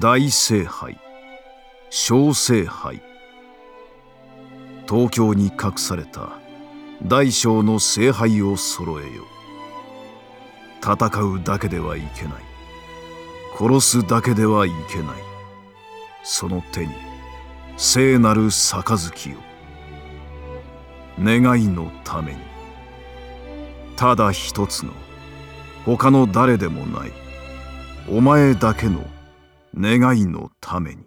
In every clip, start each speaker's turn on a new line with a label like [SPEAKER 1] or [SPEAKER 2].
[SPEAKER 1] 大聖杯小聖杯。東京に隠された大小の聖杯を揃えよ。戦うだけではいけない。殺すだけではいけない。その手に聖なる杯を。願いのために。ただ一つの他の誰でもない。お前だけの願いのために。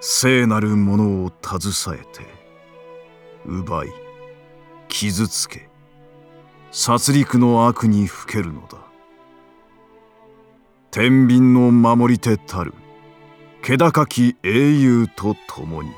[SPEAKER 1] 聖なるものを携えて奪い傷つけ殺戮の悪にふけるのだ。天秤の守り手たる気高き英雄と共に。